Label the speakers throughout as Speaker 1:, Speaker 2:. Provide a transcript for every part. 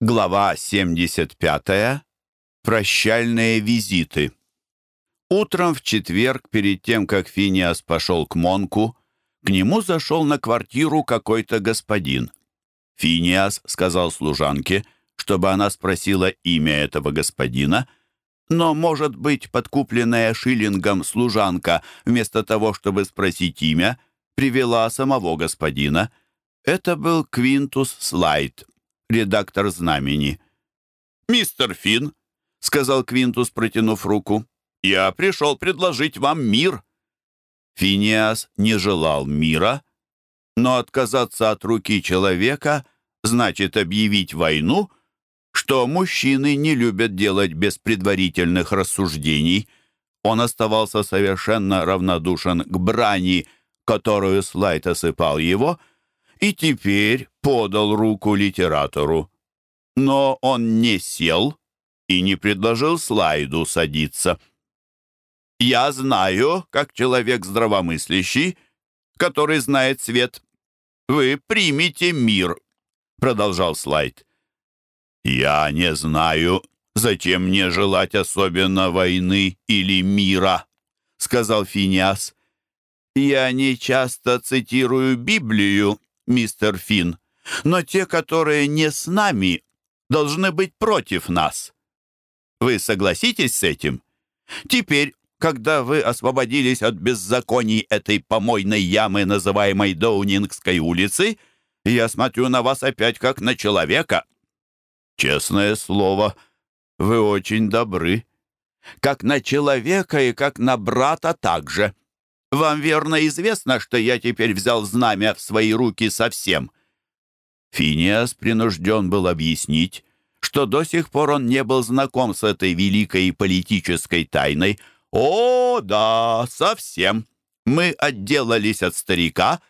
Speaker 1: Глава 75. Прощальные визиты. Утром в четверг, перед тем, как Финиас пошел к Монку, к нему зашел на квартиру какой-то господин. Финиас сказал служанке, чтобы она спросила имя этого господина, но, может быть, подкупленная шиллингом служанка, вместо того, чтобы спросить имя, привела самого господина. Это был Квинтус Слайд, редактор «Знамени». «Мистер Финн», — сказал Квинтус, протянув руку, — «я пришел предложить вам мир». Финиас не желал мира, но отказаться от руки человека значит объявить войну, что мужчины не любят делать без предварительных рассуждений. Он оставался совершенно равнодушен к брани, которую Слайд осыпал его, и теперь подал руку литератору. Но он не сел и не предложил Слайду садиться. «Я знаю, как человек здравомыслящий, который знает свет. Вы примите мир», — продолжал Слайд. «Я не знаю, зачем мне желать особенно войны или мира», — сказал Финиас. «Я не часто цитирую Библию, мистер Финн, но те, которые не с нами, должны быть против нас. Вы согласитесь с этим? Теперь, когда вы освободились от беззаконий этой помойной ямы, называемой Доунингской улицей, я смотрю на вас опять как на человека. Честное слово, вы очень добры. Как на человека и как на брата также. Вам верно известно, что я теперь взял знамя в свои руки совсем». Финиас принужден был объяснить, что до сих пор он не был знаком с этой великой политической тайной. «О, да, совсем. Мы отделались от старика,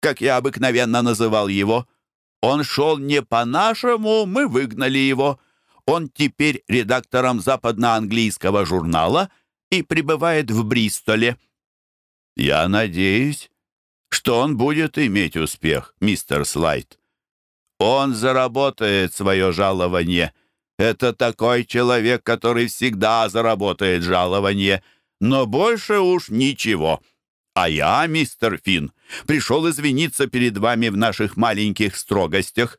Speaker 1: как я обыкновенно называл его. Он шел не по-нашему, мы выгнали его. Он теперь редактором западноанглийского журнала и пребывает в Бристоле. Я надеюсь, что он будет иметь успех, мистер Слайд. Он заработает свое жалование. Это такой человек, который всегда заработает жалование, но больше уж ничего. А я, мистер Финн, пришел извиниться перед вами в наших маленьких строгостях.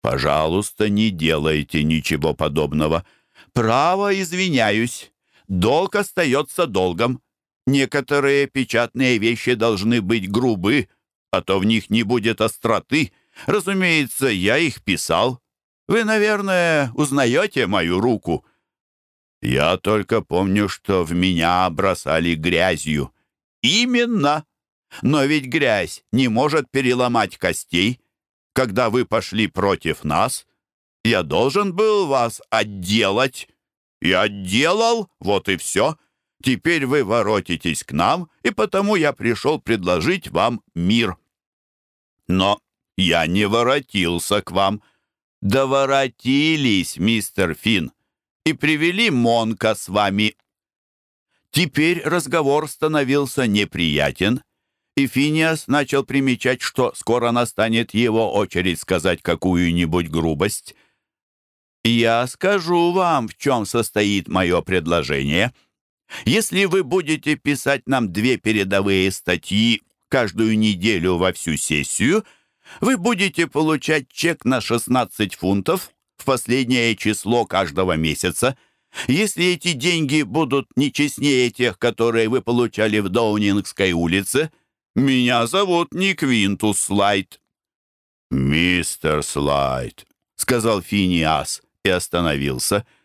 Speaker 1: Пожалуйста, не делайте ничего подобного. Право извиняюсь. Долг остается долгом. Некоторые печатные вещи должны быть грубы, а то в них не будет остроты. Разумеется, я их писал. Вы, наверное, узнаете мою руку. Я только помню, что в меня бросали грязью. Именно. Но ведь грязь не может переломать костей. Когда вы пошли против нас, я должен был вас отделать. И отделал, вот и все. Теперь вы воротитесь к нам, и потому я пришел предложить вам мир. Но я не воротился к вам. Да воротились, мистер Финн, и привели Монка с вами. Теперь разговор становился неприятен, и Финиас начал примечать, что скоро настанет его очередь сказать какую-нибудь грубость. «Я скажу вам, в чем состоит мое предложение», если вы будете писать нам две передовые статьи каждую неделю во всю сессию, вы будете получать чек на 16 фунтов в последнее число каждого месяца. Если эти деньги будут не честнее тех, которые вы получали в Доунингской улице, меня зовут не Квинтус Слайд». «Мистер Слайд», — сказал Финиас и остановился, —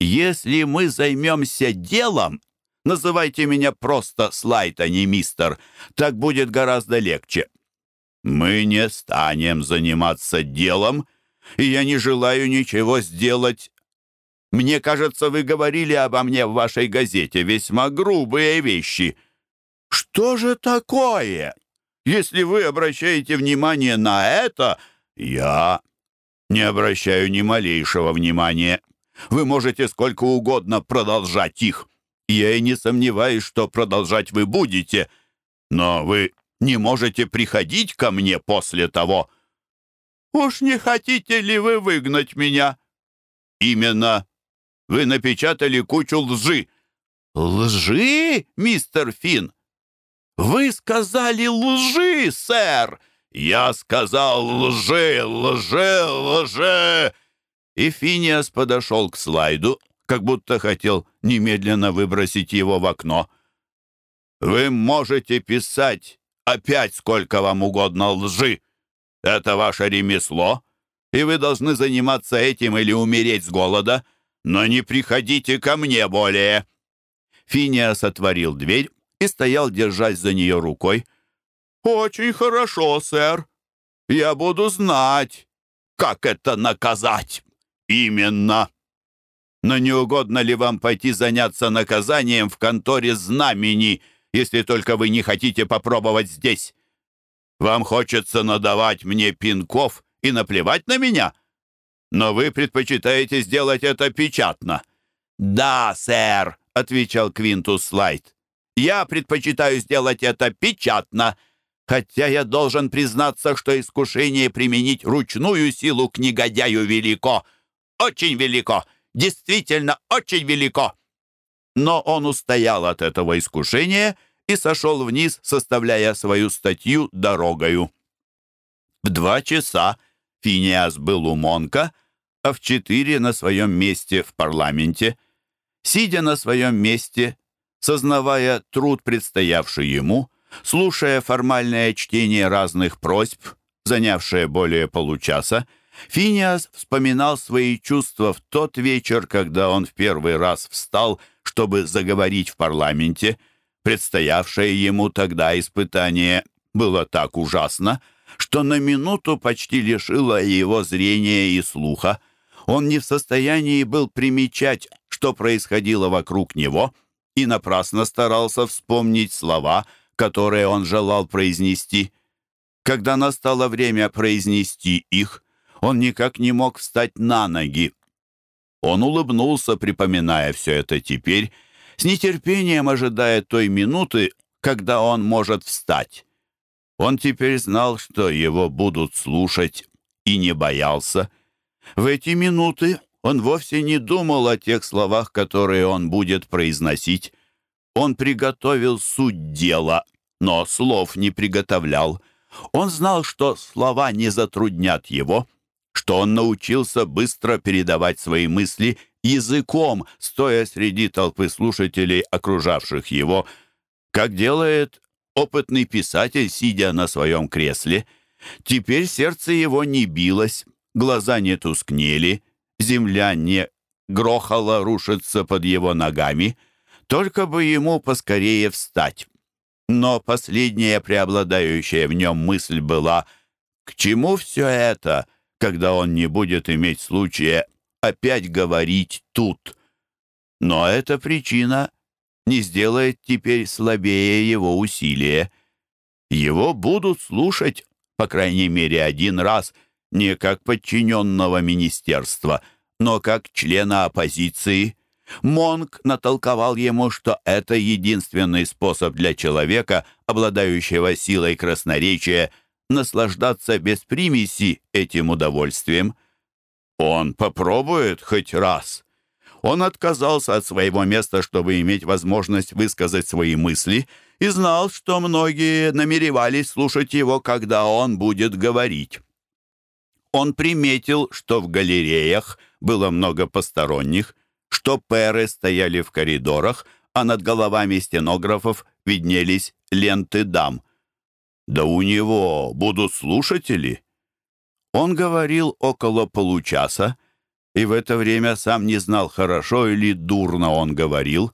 Speaker 1: если мы займемся делом, называйте меня просто Слайд, а не мистер, так будет гораздо легче. Мы не станем заниматься делом, и я не желаю ничего сделать. Мне кажется, вы говорили обо мне в вашей газете весьма грубые вещи. Что же такое? Если вы обращаете внимание на это, я не обращаю ни малейшего внимания. Вы можете сколько угодно продолжать их. Я и не сомневаюсь, что продолжать вы будете. Но вы не можете приходить ко мне после того. Уж не хотите ли вы выгнать меня?» «Именно. Вы напечатали кучу лжи». «Лжи, мистер Финн?» «Вы сказали лжи, сэр!» «Я сказал лжи, лжи, лжи!» И Финиас подошел к слайду, как будто хотел немедленно выбросить его в окно. «Вы можете писать опять сколько вам угодно лжи. Это ваше ремесло, и вы должны заниматься этим или умереть с голода, но не приходите ко мне более». Финиас отворил дверь и стоял, держась за нее рукой. «Очень хорошо, сэр. Я буду знать, как это наказать. Именно. Но не угодно ли вам пойти заняться наказанием в конторе знамени, если только вы не хотите попробовать здесь? Вам хочется надавать мне пинков и наплевать на меня? Но вы предпочитаете сделать это печатно». «Да, сэр», — отвечал Квинтус Слайд. «Я предпочитаю сделать это печатно, хотя я должен признаться, что искушение применить ручную силу к негодяю велико. Очень велико, действительно очень велико». Но он устоял от этого искушения и сошел вниз, составляя свою статью дорогою. В два часа Финиас был у Монка, а в четыре на своем месте в парламенте. Сидя на своем месте, сознавая труд, предстоявший ему, слушая формальное чтение разных просьб, занявшее более получаса, Финиас вспоминал свои чувства в тот вечер, когда он в первый раз встал, чтобы заговорить в парламенте. Предстоявшее ему тогда испытание было так ужасно, что на минуту почти лишило его зрения и слуха. Он не в состоянии был примечать, что происходило вокруг него, и напрасно старался вспомнить слова, которые он желал произнести. Когда настало время произнести их, он никак не мог встать на ноги. Он улыбнулся, припоминая все это теперь, с нетерпением ожидая той минуты, когда он может встать. Он теперь знал, что его будут слушать, и не боялся. В эти минуты он вовсе не думал о тех словах, которые он будет произносить. Он приготовил суть дела, но слов не приготовлял. Он знал, что слова не затруднят его, что он научился быстро передавать свои мысли языком, стоя среди толпы слушателей, окружавших его, как делает опытный писатель, сидя на своем кресле. Теперь сердце его не билось, глаза не тускнели, земля не грохала рушиться под его ногами, только бы ему поскорее встать. Но последняя преобладающая в нем мысль была «К чему все это, когда он не будет иметь случая опять говорить тут?» Но эта причина не сделает теперь слабее его усилия. Его будут слушать, по крайней мере, один раз, не как подчиненного министерства, но как члена оппозиции. Монк натолковал ему, что это единственный способ для человека, обладающего силой красноречия, наслаждаться без примеси этим удовольствием. Он попробует хоть раз — он отказался от своего места, чтобы иметь возможность высказать свои мысли, и знал, что многие намеревались слушать его, когда он будет говорить. Он приметил, что в галереях было много посторонних, что перы стояли в коридорах, а над головами стенографов виднелись ленты дам. «Да у него будут слушатели!» Он говорил около получаса, и в это время сам не знал, хорошо или дурно он говорил.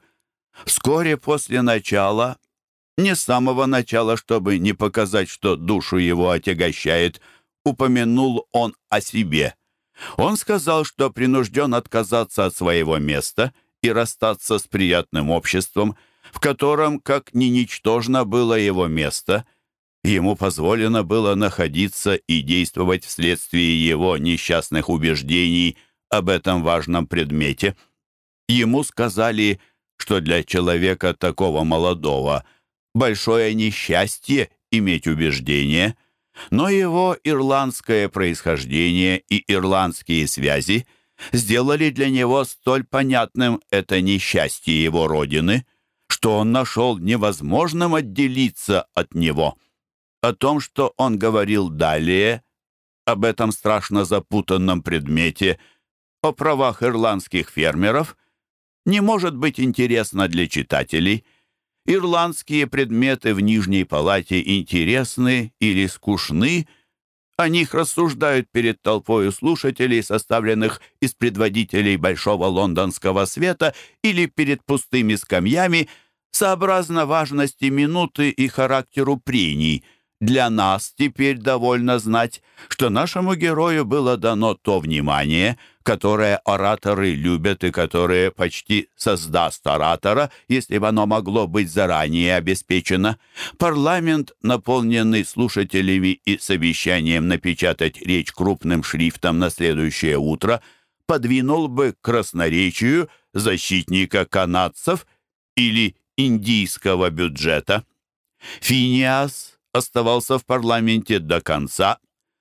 Speaker 1: Вскоре после начала, не с самого начала, чтобы не показать, что душу его отягощает, упомянул он о себе. Он сказал, что принужден отказаться от своего места и расстаться с приятным обществом, в котором, как ни ничтожно было его место, ему позволено было находиться и действовать вследствие его несчастных убеждений – об этом важном предмете. Ему сказали, что для человека такого молодого большое несчастье иметь убеждение, но его ирландское происхождение и ирландские связи сделали для него столь понятным это несчастье его родины, что он нашел невозможным отделиться от него. О том, что он говорил далее, об этом страшно запутанном предмете, о правах ирландских фермеров, не может быть интересно для читателей – Ирландские предметы в Нижней палате интересны или скучны, о них рассуждают перед толпой слушателей, составленных из предводителей Большого лондонского света, или перед пустыми скамьями, сообразно важности минуты и характеру прений – для нас теперь довольно знать, что нашему герою было дано то внимание, которое ораторы любят и которое почти создаст оратора, если бы оно могло быть заранее обеспечено. Парламент, наполненный слушателями и с обещанием напечатать речь крупным шрифтом на следующее утро, подвинул бы красноречию защитника канадцев или индийского бюджета. Финиас оставался в парламенте до конца,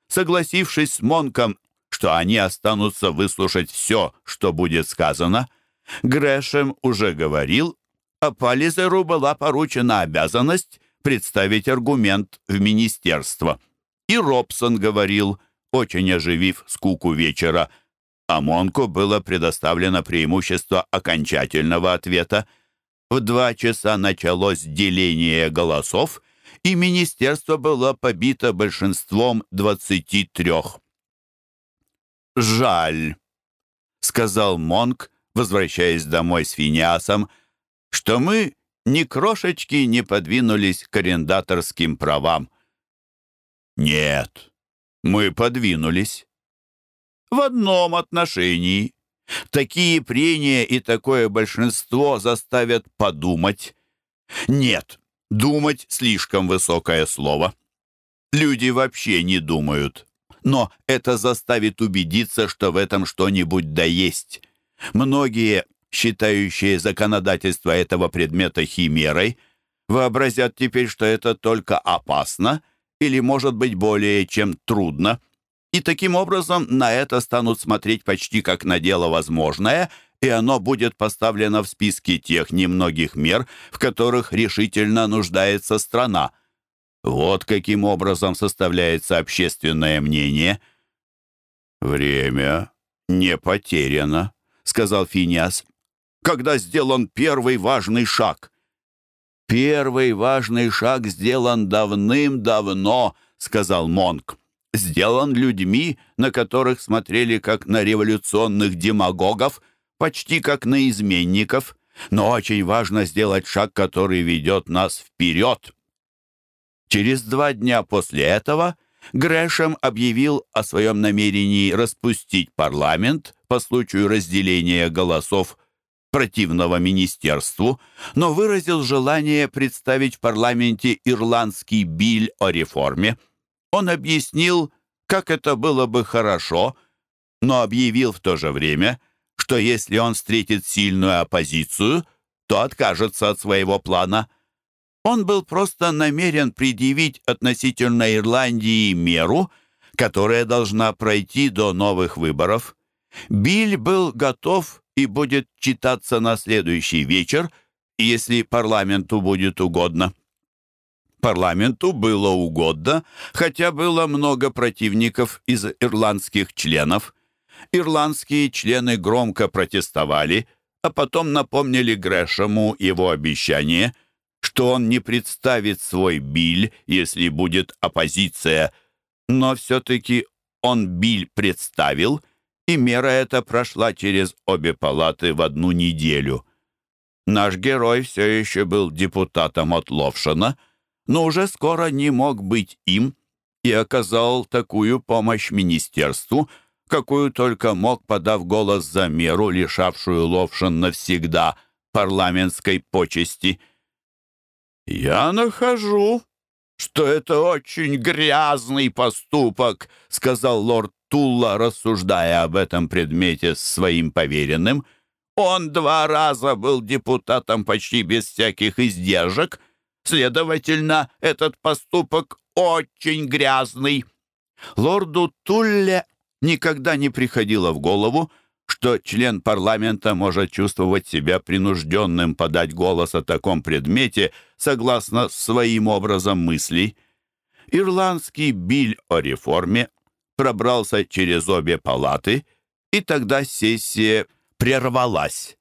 Speaker 1: согласившись с Монком, что они останутся выслушать все, что будет сказано. Грэшем уже говорил, а Пализеру была поручена обязанность представить аргумент в министерство. И Робсон говорил, очень оживив скуку вечера, а Монку было предоставлено преимущество окончательного ответа. В два часа началось деление голосов — и министерство было побито большинством двадцати трех. «Жаль», — сказал Монк, возвращаясь домой с Финиасом, «что мы ни крошечки не подвинулись к арендаторским правам». «Нет, мы подвинулись». «В одном отношении. Такие прения и такое большинство заставят подумать». «Нет, Думать — слишком высокое слово. Люди вообще не думают. Но это заставит убедиться, что в этом что-нибудь да есть. Многие, считающие законодательство этого предмета химерой, вообразят теперь, что это только опасно или, может быть, более чем трудно, и таким образом на это станут смотреть почти как на дело возможное — и оно будет поставлено в списке тех немногих мер, в которых решительно нуждается страна. Вот каким образом составляется общественное мнение. «Время не потеряно», — сказал Финиас, «когда сделан первый важный шаг». «Первый важный шаг сделан давным-давно», — сказал Монк. «Сделан людьми, на которых смотрели как на революционных демагогов — почти как на изменников, но очень важно сделать шаг, который ведет нас вперед. Через два дня после этого Грэшем объявил о своем намерении распустить парламент по случаю разделения голосов противного министерству, но выразил желание представить в парламенте ирландский биль о реформе. Он объяснил, как это было бы хорошо, но объявил в то же время – что если он встретит сильную оппозицию, то откажется от своего плана. Он был просто намерен предъявить относительно Ирландии меру, которая должна пройти до новых выборов. Биль был готов и будет читаться на следующий вечер, если парламенту будет угодно. Парламенту было угодно, хотя было много противников из ирландских членов – Ирландские члены громко протестовали, а потом напомнили Грэшему его обещание, что он не представит свой биль, если будет оппозиция. Но все-таки он биль представил, и мера эта прошла через обе палаты в одну неделю. Наш герой все еще был депутатом от Ловшина, но уже скоро не мог быть им и оказал такую помощь министерству – какую только мог, подав голос за меру, лишавшую Ловшин навсегда парламентской почести. «Я нахожу, что это очень грязный поступок», сказал лорд Тулла, рассуждая об этом предмете с своим поверенным. «Он два раза был депутатом почти без всяких издержек, Следовательно, этот поступок очень грязный. Лорду Тулле никогда не приходило в голову, что член парламента может чувствовать себя принужденным подать голос о таком предмете согласно своим образом мыслей. Ирландский биль о реформе пробрался через обе палаты, и тогда сессия прервалась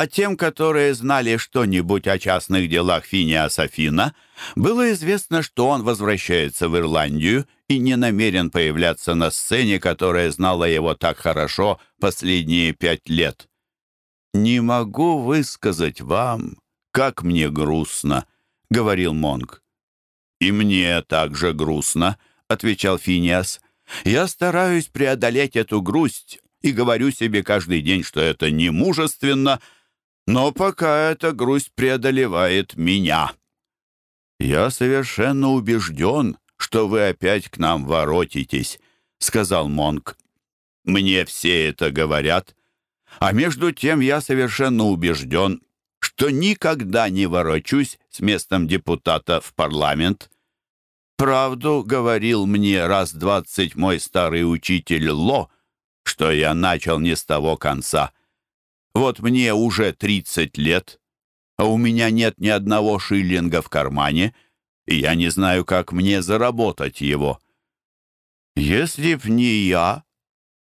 Speaker 1: а тем, которые знали что-нибудь о частных делах Финиаса Фина, было известно, что он возвращается в Ирландию и не намерен появляться на сцене, которая знала его так хорошо последние пять лет. «Не могу высказать вам, как мне грустно», — говорил Монг. «И мне также грустно», — отвечал Финиас. «Я стараюсь преодолеть эту грусть и говорю себе каждый день, что это не мужественно, — но пока эта грусть преодолевает меня. Я совершенно убежден, что вы опять к нам воротитесь, сказал Монк. Мне все это говорят, а между тем я совершенно убежден, что никогда не ворочусь с местом депутата в парламент. Правду говорил мне раз двадцать мой старый учитель Ло, что я начал не с того конца — вот мне уже 30 лет, а у меня нет ни одного шиллинга в кармане, и я не знаю, как мне заработать его. Если б не я,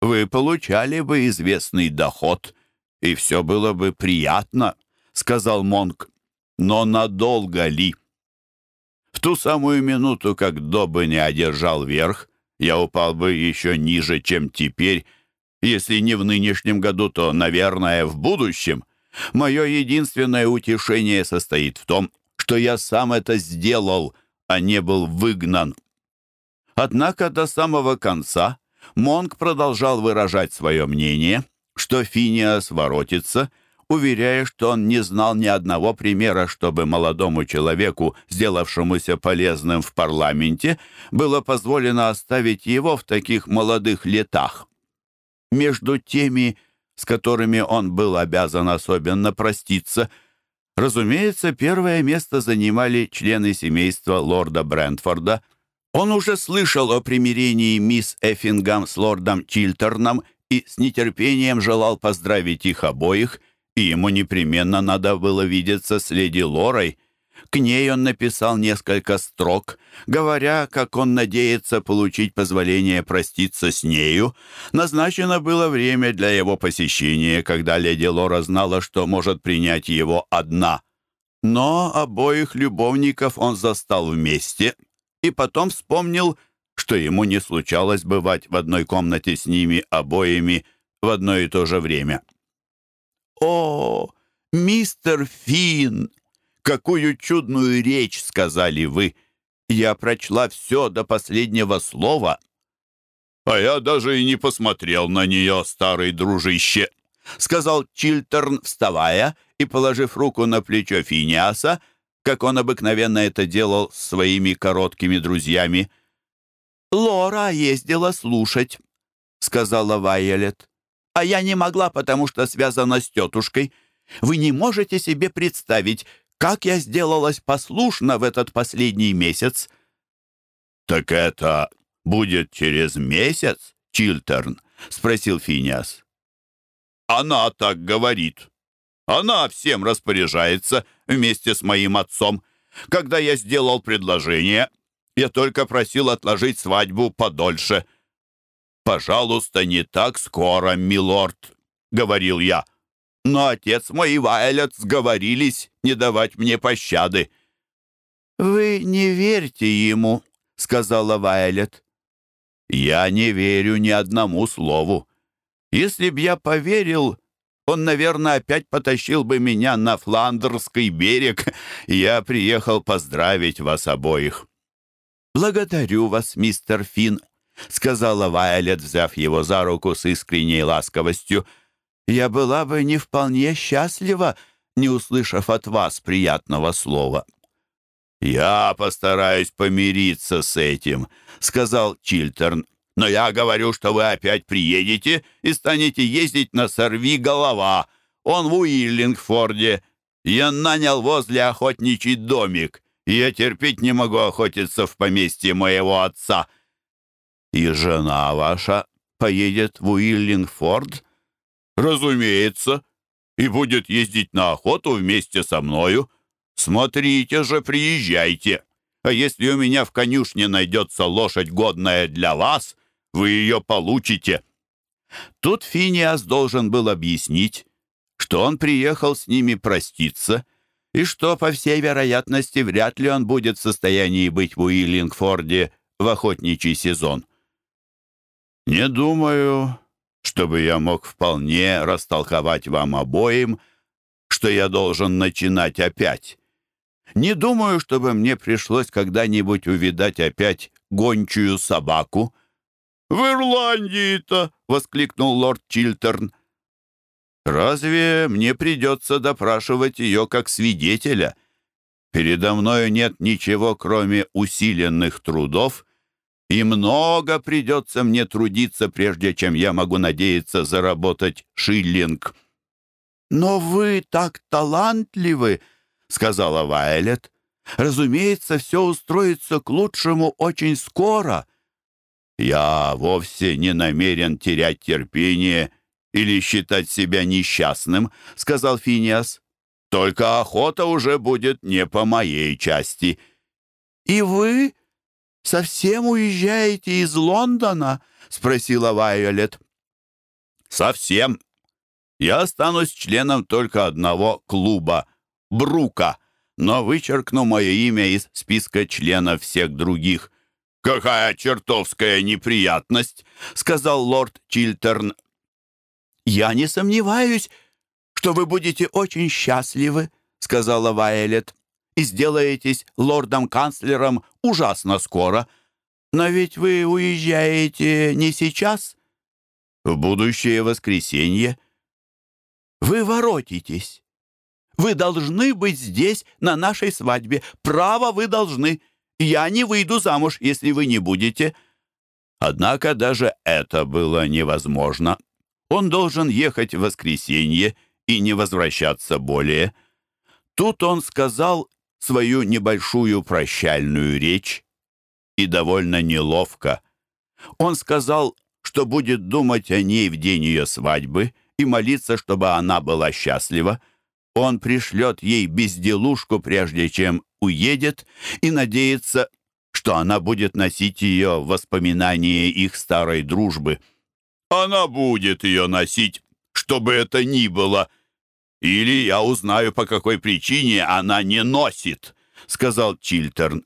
Speaker 1: вы получали бы известный доход, и все было бы приятно, — сказал Монк. Но надолго ли? В ту самую минуту, как Добы не одержал верх, я упал бы еще ниже, чем теперь, если не в нынешнем году, то, наверное, в будущем. Мое единственное утешение состоит в том, что я сам это сделал, а не был выгнан. Однако до самого конца Монк продолжал выражать свое мнение, что Финиас воротится, уверяя, что он не знал ни одного примера, чтобы молодому человеку, сделавшемуся полезным в парламенте, было позволено оставить его в таких молодых летах между теми, с которыми он был обязан особенно проститься. Разумеется, первое место занимали члены семейства лорда Брентфорда. Он уже слышал о примирении мисс Эффингам с лордом Чилтерном и с нетерпением желал поздравить их обоих, и ему непременно надо было видеться с леди Лорой, к ней он написал несколько строк, говоря, как он надеется получить позволение проститься с нею. Назначено было время для его посещения, когда леди Лора знала, что может принять его одна. Но обоих любовников он застал вместе и потом вспомнил, что ему не случалось бывать в одной комнате с ними обоими в одно и то же время. «О, мистер Финн!» Какую чудную речь сказали вы! Я прочла все до последнего слова. А я даже и не посмотрел на нее, старый дружище, сказал Чилтерн, вставая и положив руку на плечо Финиаса, как он обыкновенно это делал с своими короткими друзьями. «Лора ездила слушать», — сказала Вайолет. «А я не могла, потому что связана с тетушкой. Вы не можете себе представить, как я сделалась послушна в этот последний месяц!» «Так это будет через месяц, Чилтерн?» — спросил Финиас. «Она так говорит. Она всем распоряжается вместе с моим отцом. Когда я сделал предложение, я только просил отложить свадьбу подольше. «Пожалуйста, не так скоро, милорд», — говорил я. Но отец мой и Вайлет сговорились не давать мне пощады. «Вы не верьте ему», — сказала Вайлет. «Я не верю ни одному слову. Если б я поверил, он, наверное, опять потащил бы меня на Фландерский берег. Я приехал поздравить вас обоих». «Благодарю вас, мистер Финн», — сказала Вайлет, взяв его за руку с искренней ласковостью я была бы не вполне счастлива, не услышав от вас приятного слова». «Я постараюсь помириться с этим», — сказал Чилтерн. «Но я говорю, что вы опять приедете и станете ездить на «Сорви голова». Он в Уиллингфорде. Я нанял возле охотничий домик. я терпеть не могу охотиться в поместье моего отца». «И жена ваша поедет в Уиллингфорд?» «Разумеется, и будет ездить на охоту вместе со мною. Смотрите же, приезжайте. А если у меня в конюшне найдется лошадь, годная для вас, вы ее получите». Тут Финиас должен был объяснить, что он приехал с ними проститься и что, по всей вероятности, вряд ли он будет в состоянии быть в Уиллингфорде в охотничий сезон. «Не думаю, чтобы я мог вполне растолковать вам обоим, что я должен начинать опять. Не думаю, чтобы мне пришлось когда-нибудь увидать опять гончую собаку». «В Ирландии-то!» — воскликнул лорд Чилтерн. «Разве мне придется допрашивать ее как свидетеля? Передо мною нет ничего, кроме усиленных трудов, и много придется мне трудиться, прежде чем я могу надеяться заработать шиллинг». «Но вы так талантливы!» — сказала Вайлет. «Разумеется, все устроится к лучшему очень скоро». «Я вовсе не намерен терять терпение или считать себя несчастным», — сказал Финиас. «Только охота уже будет не по моей части». «И вы совсем уезжаете из Лондона?» — спросила Вайолет. «Совсем. Я останусь членом только одного клуба — Брука, но вычеркну мое имя из списка членов всех других». «Какая чертовская неприятность!» — сказал лорд Чилтерн. «Я не сомневаюсь, что вы будете очень счастливы», — сказала Вайолет, «и сделаетесь лордом-канцлером ужасно скоро. Но ведь вы уезжаете не сейчас, в будущее воскресенье. Вы воротитесь. Вы должны быть здесь на нашей свадьбе. Право вы должны. Я не выйду замуж, если вы не будете». Однако даже это было невозможно. Он должен ехать в воскресенье и не возвращаться более. Тут он сказал свою небольшую прощальную речь и довольно неловко. Он сказал, что будет думать о ней в день ее свадьбы и молиться, чтобы она была счастлива. Он пришлет ей безделушку, прежде чем уедет, и надеется, что она будет носить ее в воспоминание их старой дружбы. «Она будет ее носить, что бы это ни было. Или я узнаю, по какой причине она не носит», — сказал Чилтерн.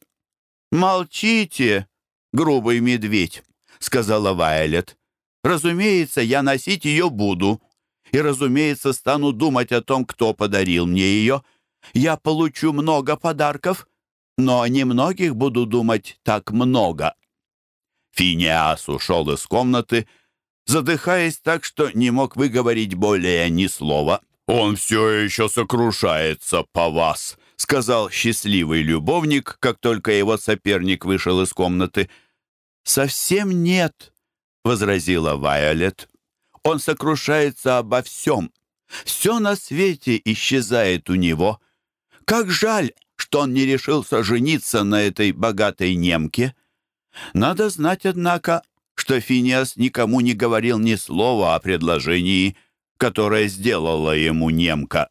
Speaker 1: «Молчите, грубый медведь», — сказала Вайлет. «Разумеется, я носить ее буду. И, разумеется, стану думать о том, кто подарил мне ее. Я получу много подарков, но о немногих буду думать так много». Финиас ушел из комнаты, задыхаясь так, что не мог выговорить более ни слова. «Он все еще сокрушается по вас», — сказал счастливый любовник, как только его соперник вышел из комнаты. «Совсем нет», — возразила Вайолет. «Он сокрушается обо всем. Все на свете исчезает у него. Как жаль, что он не решился жениться на этой богатой немке. Надо знать, однако, что Финиас никому не говорил ни слова о предложении, которое сделала ему немка.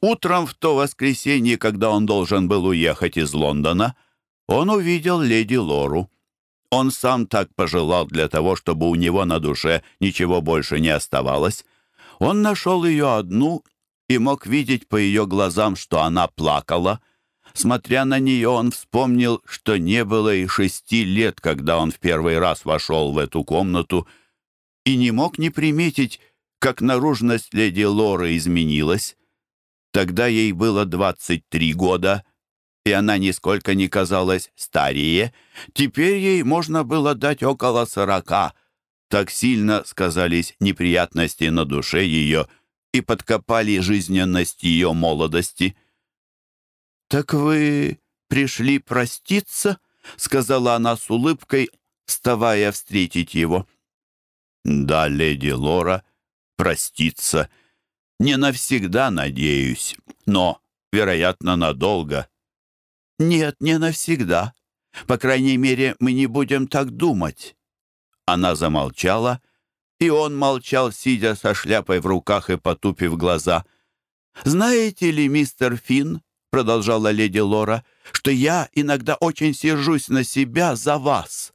Speaker 1: Утром в то воскресенье, когда он должен был уехать из Лондона, он увидел леди Лору. Он сам так пожелал для того, чтобы у него на душе ничего больше не оставалось. Он нашел ее одну и мог видеть по ее глазам, что она плакала. Смотря на нее, он вспомнил, что не было и шести лет, когда он в первый раз вошел в эту комнату, и не мог не приметить, как наружность леди Лоры изменилась. Тогда ей было 23 года, и она нисколько не казалась старее. Теперь ей можно было дать около сорока. Так сильно сказались неприятности на душе ее — и подкопали жизненность ее молодости. «Так вы пришли проститься?» — сказала она с улыбкой, вставая встретить его. «Да, леди Лора, проститься. Не навсегда, надеюсь, но, вероятно, надолго. «Нет, не навсегда. По крайней мере, мы не будем так думать». Она замолчала, и он молчал, сидя со шляпой в руках и потупив глаза. «Знаете ли, мистер Финн, — продолжала леди Лора, — что я иногда очень сержусь на себя за вас».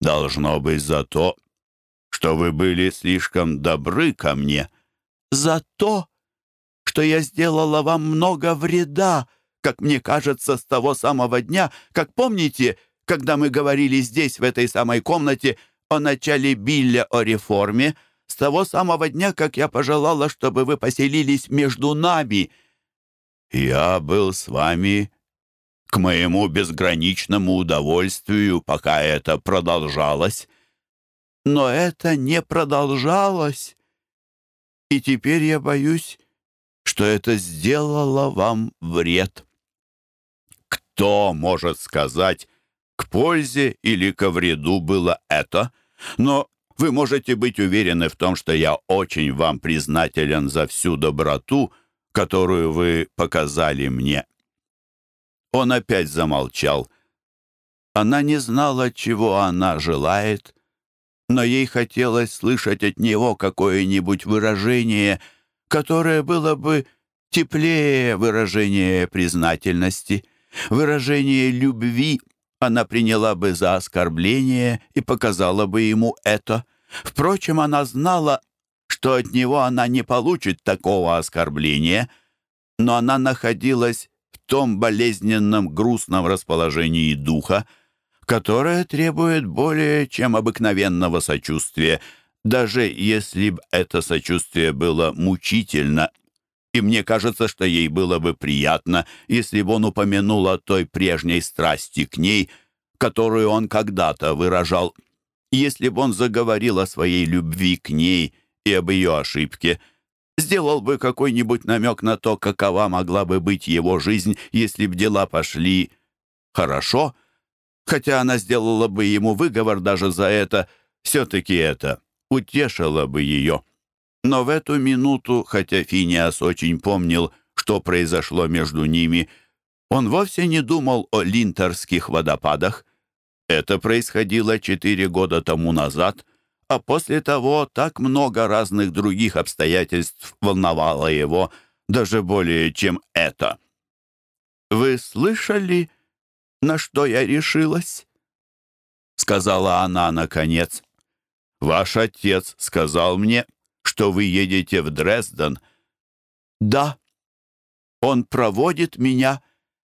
Speaker 1: «Должно быть за то, что вы были слишком добры ко мне». «За то, что я сделала вам много вреда, как мне кажется, с того самого дня, как помните, когда мы говорили здесь, в этой самой комнате, о начале Билля о реформе, с того самого дня, как я пожелала, чтобы вы поселились между нами. Я был с вами к моему безграничному удовольствию, пока это продолжалось. Но это не продолжалось. И теперь я боюсь, что это сделало вам вред. Кто может сказать, к пользе или ко вреду было это? Но вы можете быть уверены в том, что я очень вам признателен за всю доброту, которую вы показали мне». Он опять замолчал. Она не знала, чего она желает, но ей хотелось слышать от него какое-нибудь выражение, которое было бы теплее выражения признательности — Выражение любви она приняла бы за оскорбление и показала бы ему это. Впрочем, она знала, что от него она не получит такого оскорбления, но она находилась в том болезненном грустном расположении духа, которое требует более чем обыкновенного сочувствия, даже если бы это сочувствие было мучительно и мне кажется, что ей было бы приятно, если бы он упомянул о той прежней страсти к ней, которую он когда-то выражал. Если бы он заговорил о своей любви к ней и об ее ошибке, сделал бы какой-нибудь намек на то, какова могла бы быть его жизнь, если б дела пошли хорошо, хотя она сделала бы ему выговор даже за это, все-таки это утешило бы ее. Но в эту минуту, хотя Финиас очень помнил, что произошло между ними, он вовсе не думал о линтерских водопадах. Это происходило четыре года тому назад, а после того так много разных других обстоятельств волновало его, даже более, чем это. «Вы слышали, на что я решилась?» — сказала она наконец. «Ваш отец сказал мне, что вы едете в Дрезден?» «Да. Он проводит меня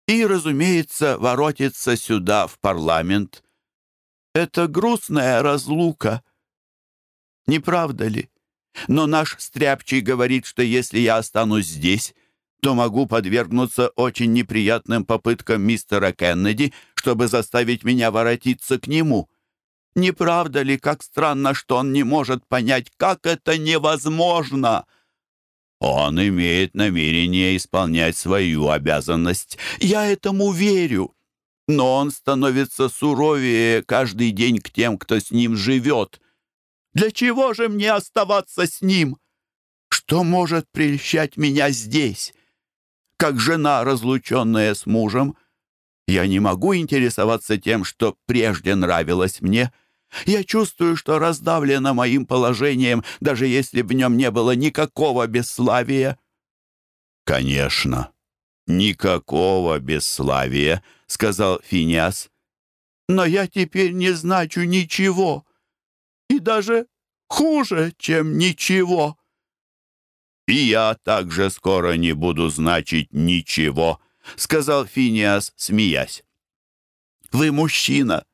Speaker 1: и, разумеется, воротится сюда, в парламент. Это грустная разлука. Не правда ли? Но наш Стряпчий говорит, что если я останусь здесь, то могу подвергнуться очень неприятным попыткам мистера Кеннеди, чтобы заставить меня воротиться к нему. Не правда ли, как странно, что он не может понять, как это невозможно?» «Он имеет намерение исполнять свою обязанность. Я этому верю. Но он становится суровее каждый день к тем, кто с ним живет. Для чего же мне оставаться с ним? Что может прельщать меня здесь? Как жена, разлученная с мужем, я не могу интересоваться тем, что прежде нравилось мне». Я чувствую, что раздавлена моим положением, даже если в нем не было никакого бесславия». «Конечно, никакого бесславия», — сказал Финиас. «Но я теперь не значу ничего, и даже хуже, чем ничего». «И я также скоро не буду значить ничего», — сказал Финиас, смеясь. «Вы мужчина,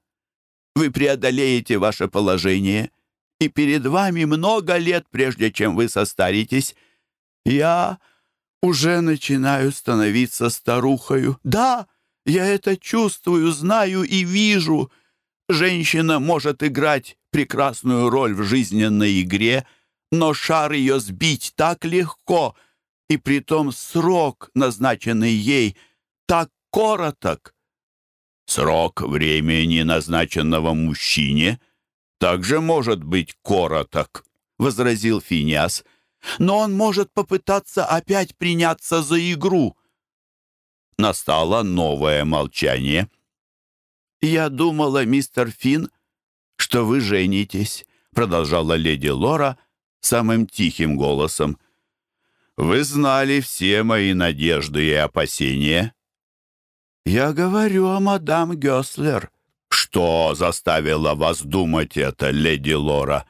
Speaker 1: вы преодолеете ваше положение, и перед вами много лет, прежде чем вы состаритесь. Я уже начинаю становиться старухою. Да, я это чувствую, знаю и вижу. Женщина может играть прекрасную роль в жизненной игре, но шар ее сбить так легко, и притом срок, назначенный ей, так короток. Срок времени, назначенного мужчине, также может быть короток, — возразил Финиас. Но он может попытаться опять приняться за игру. настало новое молчание. «Я думала, мистер Финн, что вы женитесь», продолжала леди Лора самым тихим голосом. «Вы знали все мои надежды и опасения». «Я говорю о мадам Гёслер». «Что заставило вас думать это, леди Лора?»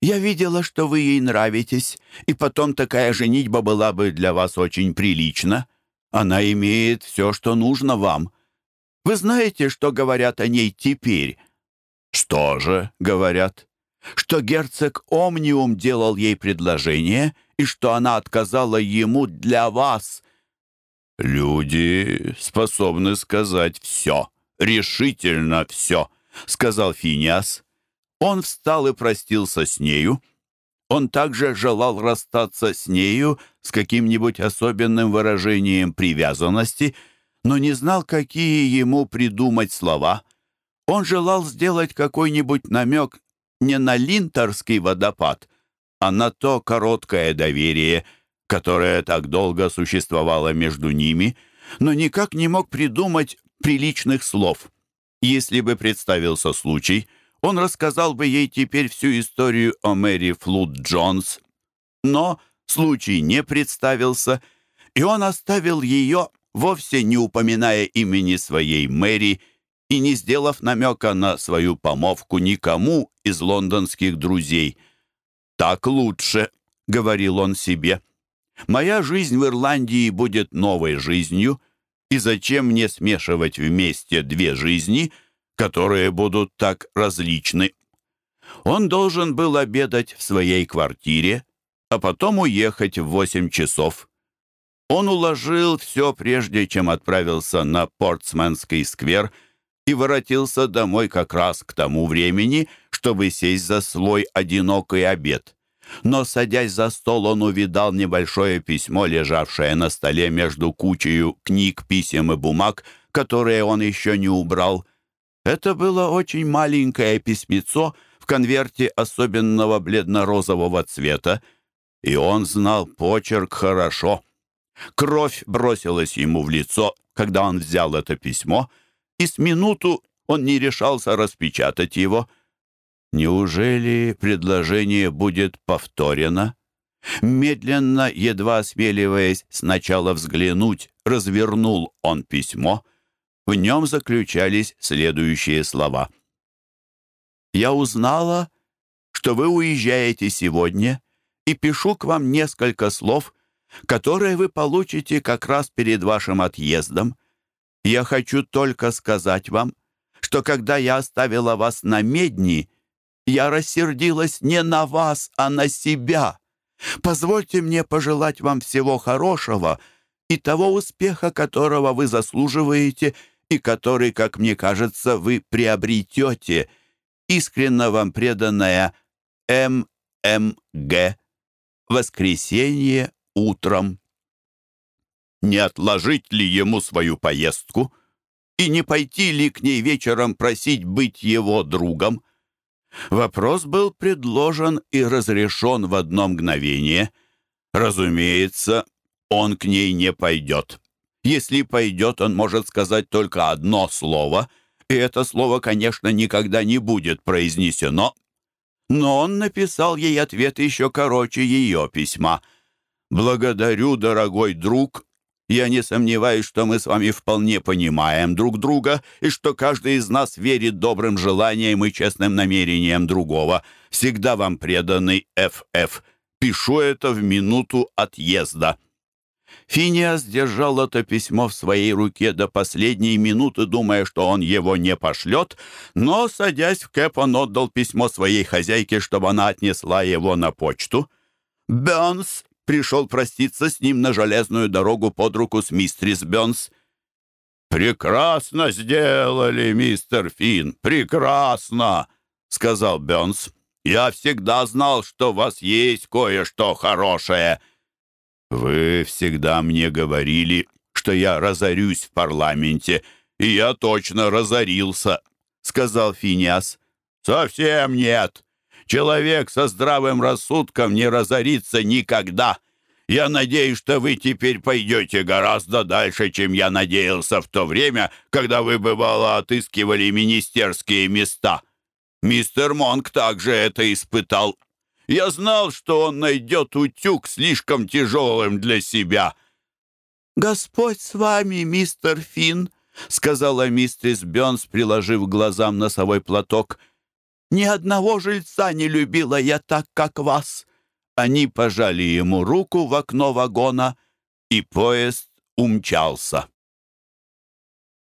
Speaker 1: «Я видела, что вы ей нравитесь, и потом такая женитьба была бы для вас очень прилична. Она имеет все, что нужно вам. Вы знаете, что говорят о ней теперь?» «Что же?» — говорят. «Что герцог Омниум делал ей предложение, и что она отказала ему для вас». «Люди способны сказать все, решительно все», — сказал Финиас. Он встал и простился с нею. Он также желал расстаться с нею с каким-нибудь особенным выражением привязанности, но не знал, какие ему придумать слова. Он желал сделать какой-нибудь намек не на Линтерский водопад, а на то короткое доверие, которое так долго существовало между ними, но никак не мог придумать приличных слов. Если бы представился случай, он рассказал бы ей теперь всю историю о Мэри Флуд Джонс. Но случай не представился, и он оставил ее, вовсе не упоминая имени своей Мэри, и не сделав намека на свою помовку никому из лондонских друзей. «Так лучше», — говорил он себе. «Моя жизнь в Ирландии будет новой жизнью, и зачем мне смешивать вместе две жизни, которые будут так различны?» Он должен был обедать в своей квартире, а потом уехать в восемь часов. Он уложил все, прежде чем отправился на Портсменский сквер — и воротился домой как раз к тому времени, чтобы сесть за свой одинокий обед. Но, садясь за стол, он увидал небольшое письмо, лежавшее на столе между кучей книг, писем и бумаг, которые он еще не убрал. Это было очень маленькое письмецо в конверте особенного бледно-розового цвета, и он знал почерк хорошо. Кровь бросилась ему в лицо, когда он взял это письмо — и с минуту он не решался распечатать его. Неужели предложение будет повторено? Медленно, едва осмеливаясь сначала взглянуть, развернул он письмо. В нем заключались следующие слова. «Я узнала, что вы уезжаете сегодня, и пишу к вам несколько слов, которые вы получите как раз перед вашим отъездом. Я хочу только сказать вам, что когда я оставила вас на медни, я рассердилась не на вас, а на себя. Позвольте мне пожелать вам всего хорошего и того успеха, которого вы заслуживаете и который, как мне кажется, вы приобретете. Искренно вам преданная М.М.Г. Воскресенье утром не отложить ли ему свою поездку и не пойти ли к ней вечером просить быть его другом. Вопрос был предложен и разрешен в одно мгновение. Разумеется, он к ней не пойдет. Если пойдет, он может сказать только одно слово, и это слово, конечно, никогда не будет произнесено. Но он написал ей ответ еще короче ее письма. «Благодарю, дорогой друг, я не сомневаюсь, что мы с вами вполне понимаем друг друга и что каждый из нас верит добрым желаниям и честным намерениям другого. Всегда вам преданный Ф.Ф. Пишу это в минуту отъезда». Финиас держал это письмо в своей руке до последней минуты, думая, что он его не пошлет, но, садясь в кэп, он отдал письмо своей хозяйке, чтобы она отнесла его на почту. Бернс пришел проститься с ним на железную дорогу под руку с мистерис Бёнс. «Прекрасно сделали, мистер Финн, прекрасно!» — сказал Бёнс. «Я всегда знал, что у вас есть кое-что хорошее». «Вы всегда мне говорили, что я разорюсь в парламенте, и я точно разорился», — сказал Финиас. «Совсем нет. Человек со здравым рассудком не разорится никогда. Я надеюсь, что вы теперь пойдете гораздо дальше, чем я надеялся в то время, когда вы, бывало, отыскивали министерские места. Мистер Монк также это испытал. Я знал, что он найдет утюг слишком тяжелым для себя».
Speaker 2: «Господь с вами, мистер Финн», — сказала мистерис Бёрнс, приложив глазам носовой платок. «Ни одного жильца не любила я так, как вас». Они пожали ему руку в окно вагона, и поезд умчался.